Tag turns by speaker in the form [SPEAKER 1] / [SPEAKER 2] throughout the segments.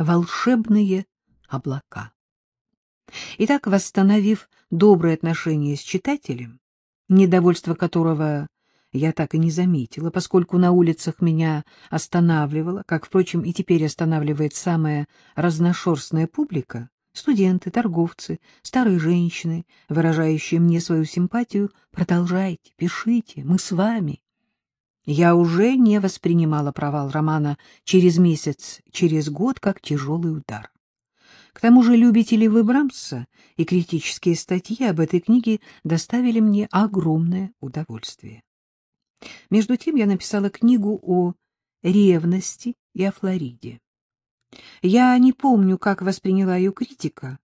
[SPEAKER 1] волшебные облака. Итак, восстановив добрые отношения с читателем, недовольство которого я так и не заметила, поскольку на улицах меня останавливала, как, впрочем, и теперь останавливает самая разношерстная публика, студенты, торговцы, старые женщины, выражающие мне свою симпатию, продолжайте, пишите, мы с вами. Я уже не воспринимала провал романа через месяц, через год, как тяжелый удар. К тому же любители вы Брамса и критические статьи об этой книге доставили мне огромное удовольствие. Между тем я написала книгу о ревности и о Флориде. Я не помню, как восприняла ее критика,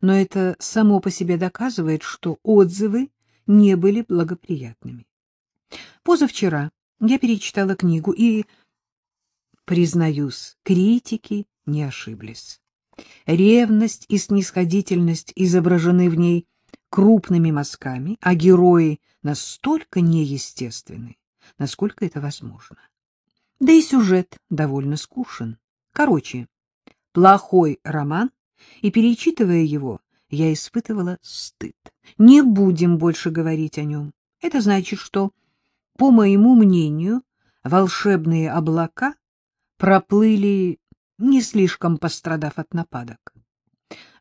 [SPEAKER 1] но это само по себе доказывает, что отзывы не были благоприятными. Позавчера я перечитала книгу и, признаюсь, критики не ошиблись. Ревность и снисходительность изображены в ней крупными мазками, а герои настолько неестественны, насколько это возможно. Да и сюжет довольно скучен. Короче, плохой роман, и, перечитывая его, я испытывала стыд. Не будем больше говорить о нем. Это значит, что, по моему мнению, волшебные облака проплыли не слишком пострадав от нападок.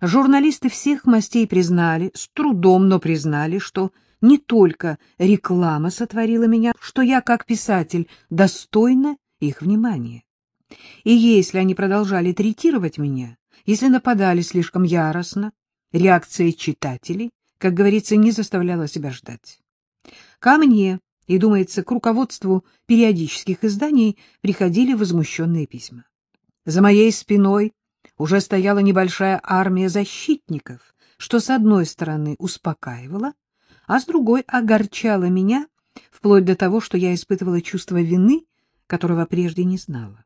[SPEAKER 1] Журналисты всех мастей признали, с трудом, но признали, что не только реклама сотворила меня, что я, как писатель, достойна их внимания. И если они продолжали третировать меня, если нападали слишком яростно, реакция читателей, как говорится, не заставляла себя ждать. Ко мне, и, думается, к руководству периодических изданий приходили возмущенные письма. За моей спиной уже стояла небольшая армия защитников, что с одной стороны успокаивало, а с другой огорчало меня, вплоть до того, что я испытывала чувство вины, которого прежде не знала.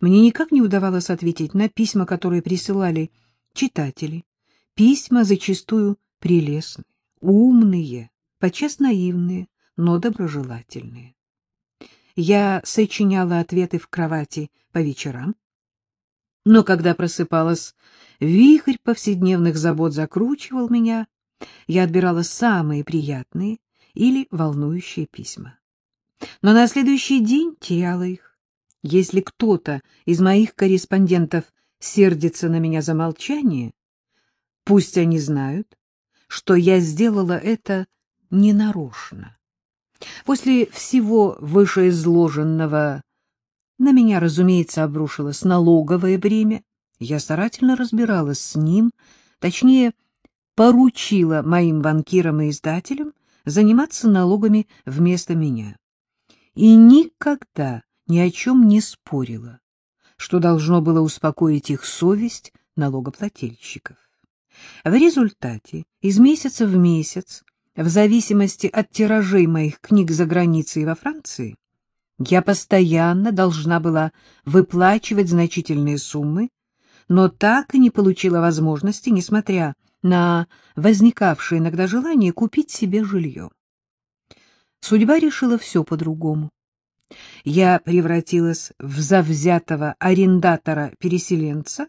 [SPEAKER 1] Мне никак не удавалось ответить на письма, которые присылали читатели. Письма зачастую прелестные, умные, подчас наивные, но доброжелательные. Я сочиняла ответы в кровати по вечерам, но когда просыпалась, вихрь повседневных забот закручивал меня, я отбирала самые приятные или волнующие письма. Но на следующий день теряла их. Если кто-то из моих корреспондентов сердится на меня за молчание, пусть они знают, что я сделала это ненарочно. После всего вышеизложенного на меня, разумеется, обрушилось налоговое бремя. Я старательно разбиралась с ним, точнее, поручила моим банкирам и издателям заниматься налогами вместо меня. И никогда ни о чем не спорила, что должно было успокоить их совесть налогоплательщиков. В результате из месяца в месяц, в зависимости от тиражей моих книг за границей и во Франции, я постоянно должна была выплачивать значительные суммы, но так и не получила возможности, несмотря на возникавшее иногда желание купить себе жилье. Судьба решила все по-другому. Я превратилась в завзятого арендатора-переселенца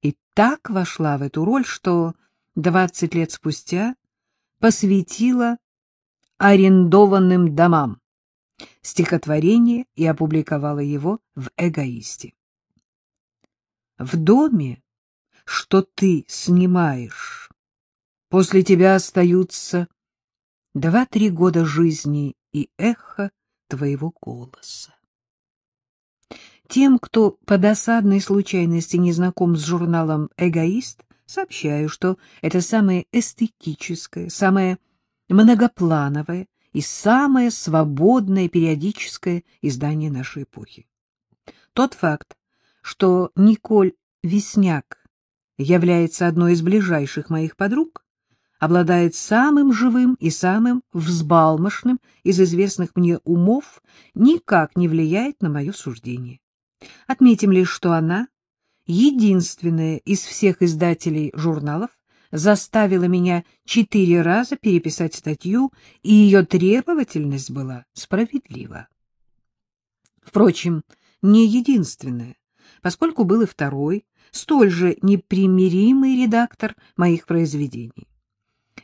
[SPEAKER 1] и так вошла в эту роль, что двадцать лет спустя посвятила арендованным домам стихотворение и опубликовала его в «Эгоисте». В доме, что ты снимаешь, после тебя остаются два-три года жизни и эхо твоего голоса. Тем, кто по досадной случайности не знаком с журналом «Эгоист», сообщаю, что это самое эстетическое, самое многоплановое и самое свободное периодическое издание нашей эпохи. Тот факт, что Николь Весняк является одной из ближайших моих подруг, обладает самым живым и самым взбалмошным из известных мне умов, никак не влияет на мое суждение. Отметим лишь, что она единственная из всех издателей журналов, заставила меня четыре раза переписать статью, и ее требовательность была справедлива. Впрочем, не единственная, поскольку был и второй, столь же непримиримый редактор моих произведений.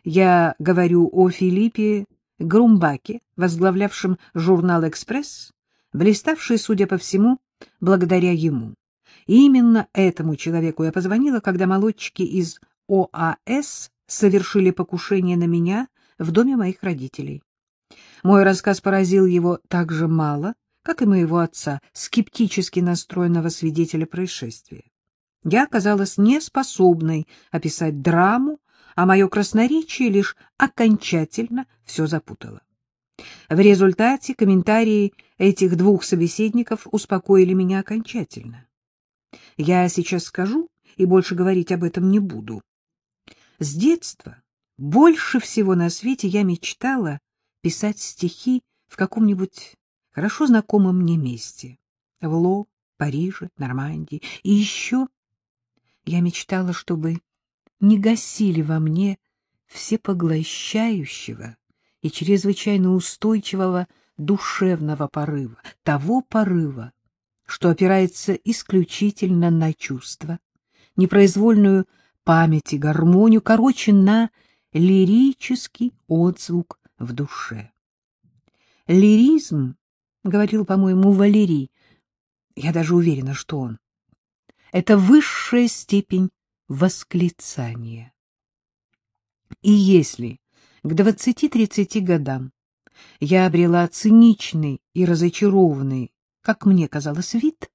[SPEAKER 1] Я говорю о Филиппе Грумбаке, возглавлявшем журнал «Экспресс», блиставший, судя по всему, благодаря ему. И именно этому человеку я позвонила, когда молодчики из ОАС совершили покушение на меня в доме моих родителей. Мой рассказ поразил его так же мало, как и моего отца, скептически настроенного свидетеля происшествия. Я оказалась неспособной описать драму, а мое красноречие лишь окончательно все запутало. В результате комментарии этих двух собеседников успокоили меня окончательно. Я сейчас скажу и больше говорить об этом не буду. С детства больше всего на свете я мечтала писать стихи в каком-нибудь хорошо знакомом мне месте. В Ло, Париже, Нормандии. И еще я мечтала, чтобы не гасили во мне всепоглощающего и чрезвычайно устойчивого душевного порыва, того порыва, что опирается исключительно на чувства, непроизвольную память и гармонию, короче, на лирический отзвук в душе. Лиризм, говорил, по-моему, Валерий, я даже уверена, что он, это высшая степень восклицания. И если к двадцати-тридцати годам я обрела циничный и разочарованный, как мне казалось, вид,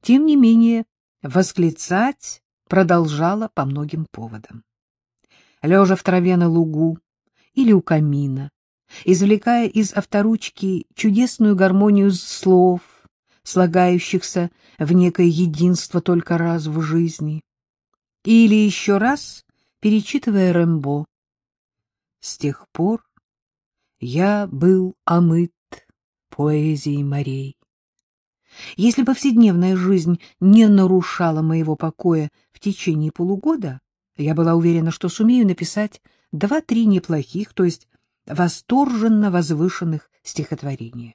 [SPEAKER 1] тем не менее восклицать продолжала по многим поводам. Лежа в траве на лугу или у камина, извлекая из авторучки чудесную гармонию слов, слагающихся в некое единство только раз в жизни, или еще раз перечитывая Рэмбо. С тех пор я был омыт поэзией морей. Если повседневная жизнь не нарушала моего покоя в течение полугода, я была уверена, что сумею написать два-три неплохих, то есть восторженно возвышенных стихотворения.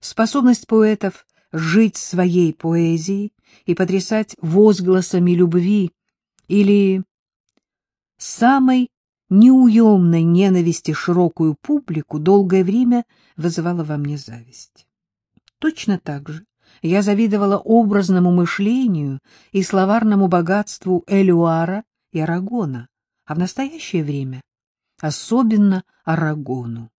[SPEAKER 1] Способность поэтов жить своей поэзией и потрясать возгласами любви или самой неуемной ненависти широкую публику долгое время вызывала во мне зависть. Точно так же. Я завидовала образному мышлению и словарному богатству Элюара и Арагона, а в настоящее время особенно Арагону,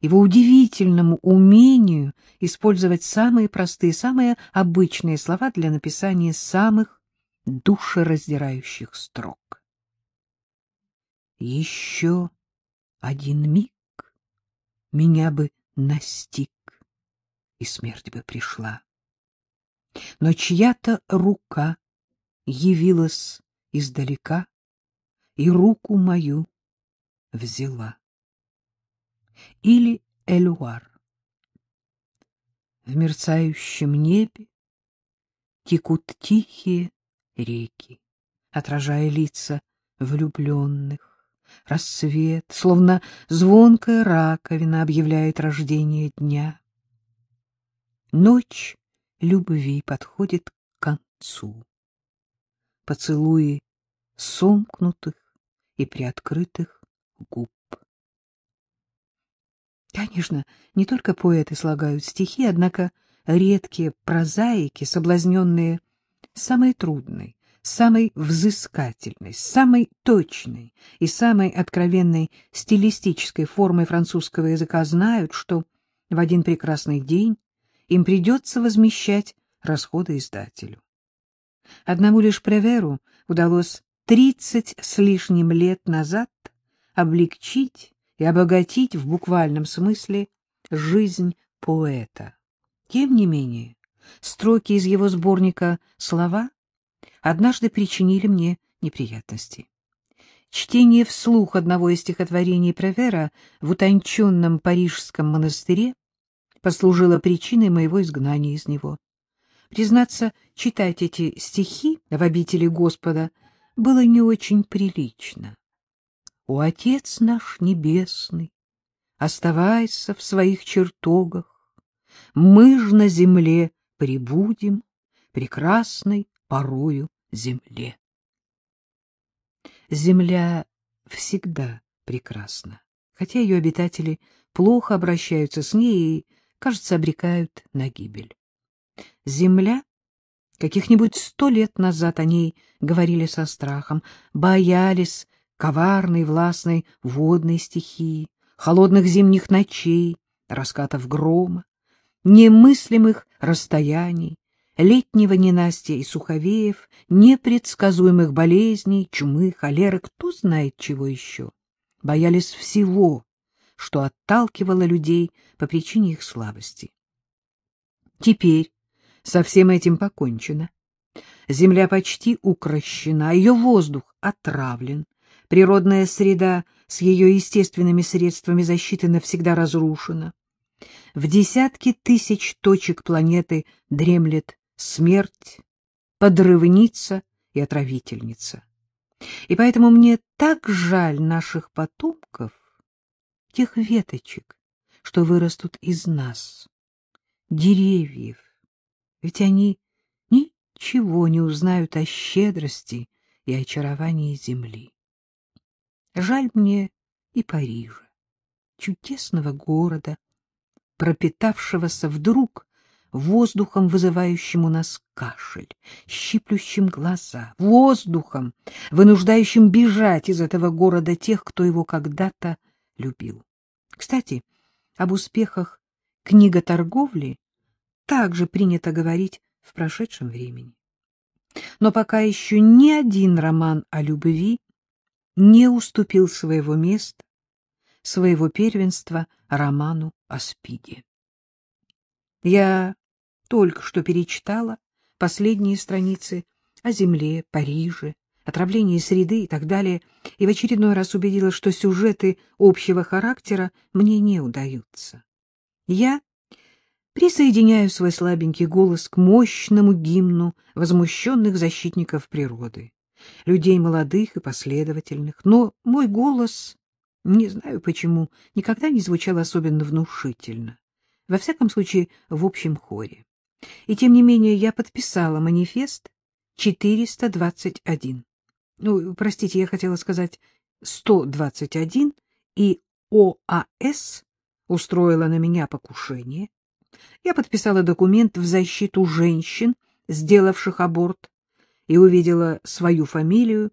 [SPEAKER 1] его удивительному умению использовать самые простые, самые обычные слова для написания самых душераздирающих строк. Еще один миг меня бы настиг, и смерть бы пришла. Но чья-то рука явилась издалека и руку мою взяла. Или Элюар. В мерцающем небе текут тихие реки, отражая лица влюбленных. Рассвет, словно звонкая раковина, объявляет рождение дня. Ночь любви подходит к концу. Поцелуи сомкнутых и приоткрытых губ. Конечно, не только поэты слагают стихи, однако редкие прозаики, соблазненные самой трудной, самой взыскательной, самой точной и самой откровенной стилистической формой французского языка знают, что в один прекрасный день им придется возмещать расходы издателю. Одному лишь Преверу удалось тридцать с лишним лет назад облегчить и обогатить в буквальном смысле жизнь поэта. Тем не менее, строки из его сборника «Слова» однажды причинили мне неприятности. Чтение вслух одного из стихотворений Превера в утонченном парижском монастыре послужило причиной моего изгнания из него. Признаться, читать эти стихи в обители Господа было не очень прилично. О, Отец наш Небесный, оставайся в своих чертогах, мы ж на земле прибудем, прекрасной порою земле. Земля всегда прекрасна, хотя ее обитатели плохо обращаются с ней и, кажется, обрекают на гибель. Земля, каких-нибудь сто лет назад о ней говорили со страхом, боялись коварной властной водной стихии, холодных зимних ночей, раскатов грома, немыслимых расстояний, летнего ненастья и суховеев, непредсказуемых болезней, чумы, холеры, кто знает чего еще. Боялись всего, что отталкивало людей по причине их слабости. Теперь со всем этим покончено. Земля почти укращена, ее воздух отравлен, природная среда с ее естественными средствами защиты навсегда разрушена. В десятки тысяч точек планеты дремлет смерть, подрывница и отравительница. И поэтому мне так жаль наших потомков, тех веточек, что вырастут из нас, деревьев, ведь они ничего не узнают о щедрости и очаровании земли. Жаль мне и Парижа, чудесного города, пропитавшегося вдруг воздухом, вызывающим у нас кашель, щиплющим глаза, воздухом, вынуждающим бежать из этого города тех, кто его когда-то любил. Кстати, об успехах книготорговли также принято говорить в прошедшем времени. Но пока еще ни один роман о любви не уступил своего места, своего первенства роману о Спиде. Я только что перечитала последние страницы о земле, Париже, отравлении среды и так далее, и в очередной раз убедилась, что сюжеты общего характера мне не удаются. Я присоединяю свой слабенький голос к мощному гимну возмущенных защитников природы, людей молодых и последовательных, но мой голос, не знаю почему, никогда не звучал особенно внушительно, во всяком случае в общем хоре. И тем не менее я подписала манифест 421. Ну, простите, я хотела сказать 121, и ОАС устроила на меня покушение. Я подписала документ в защиту женщин, сделавших аборт, и увидела свою фамилию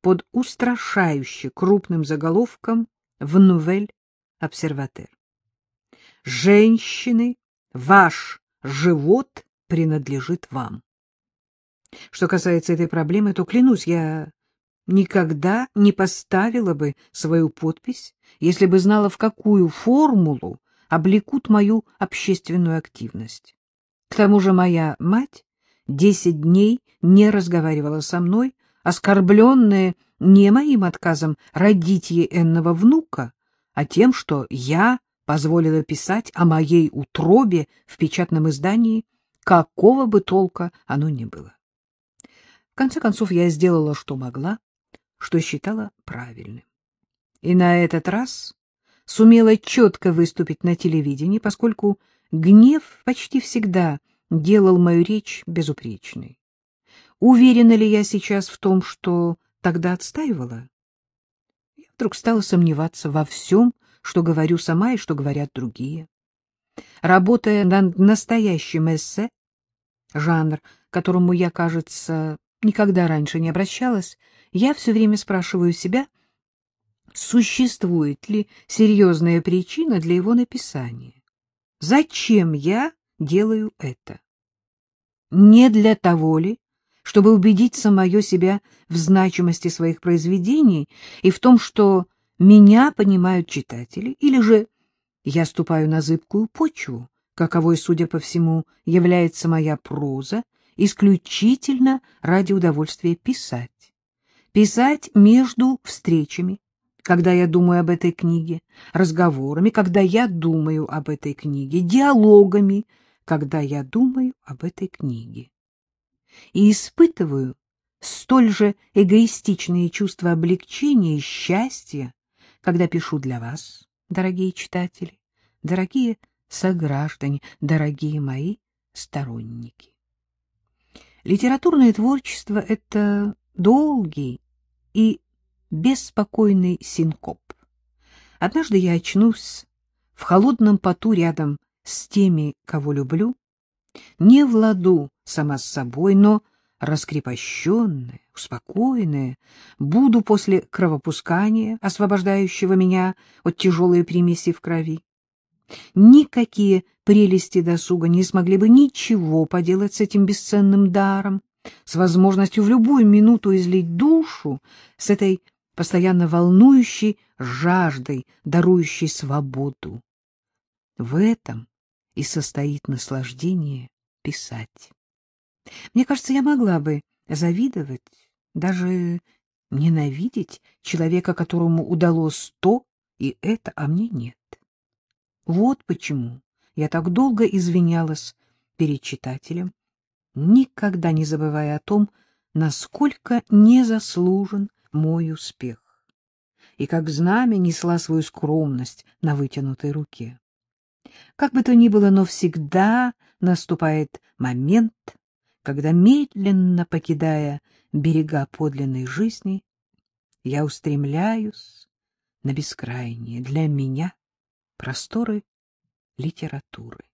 [SPEAKER 1] под устрашающе крупным заголовком в «Нувель Обсерватер». «Женщины, ваш живот принадлежит вам. Что касается этой проблемы, то, клянусь, я никогда не поставила бы свою подпись, если бы знала, в какую формулу облекут мою общественную активность. К тому же моя мать десять дней не разговаривала со мной, оскорбленная не моим отказом родить ей энного внука, а тем, что я позволила писать о моей утробе в печатном издании, какого бы толка оно ни было. В конце концов, я сделала, что могла, что считала правильным. И на этот раз сумела четко выступить на телевидении, поскольку гнев почти всегда делал мою речь безупречной. Уверена ли я сейчас в том, что тогда отстаивала? Я вдруг стала сомневаться во всем, что говорю сама и что говорят другие. Работая над настоящим эссе, жанр, которому я, кажется, никогда раньше не обращалась, я все время спрашиваю себя, существует ли серьезная причина для его написания. Зачем я делаю это? Не для того ли, чтобы убедить самое себя в значимости своих произведений и в том, что меня понимают читатели, или же я ступаю на зыбкую почву, каковой, судя по всему, является моя проза, исключительно ради удовольствия писать. Писать между встречами, когда я думаю об этой книге, разговорами, когда я думаю об этой книге, диалогами, когда я думаю об этой книге. И испытываю столь же эгоистичные чувства облегчения и счастья, когда пишу для вас, дорогие читатели, дорогие сограждане, дорогие мои сторонники. Литературное творчество — это долгий и беспокойный синкоп. Однажды я очнусь в холодном поту рядом с теми, кого люблю, не в ладу сама с собой, но раскрепощенная, успокоенная, буду после кровопускания, освобождающего меня от тяжелой примеси в крови. Никакие прелести досуга не смогли бы ничего поделать с этим бесценным даром, с возможностью в любую минуту излить душу, с этой постоянно волнующей жаждой, дарующей свободу. В этом и состоит наслаждение писать. Мне кажется, я могла бы завидовать, даже ненавидеть человека, которому удалось то и это, а мне нет. Вот почему я так долго извинялась перед читателем, никогда не забывая о том, насколько незаслужен мой успех, и как знамя несла свою скромность на вытянутой руке. Как бы то ни было, но всегда наступает момент, когда, медленно покидая берега подлинной жизни, я устремляюсь на бескрайние для меня просторы литературы.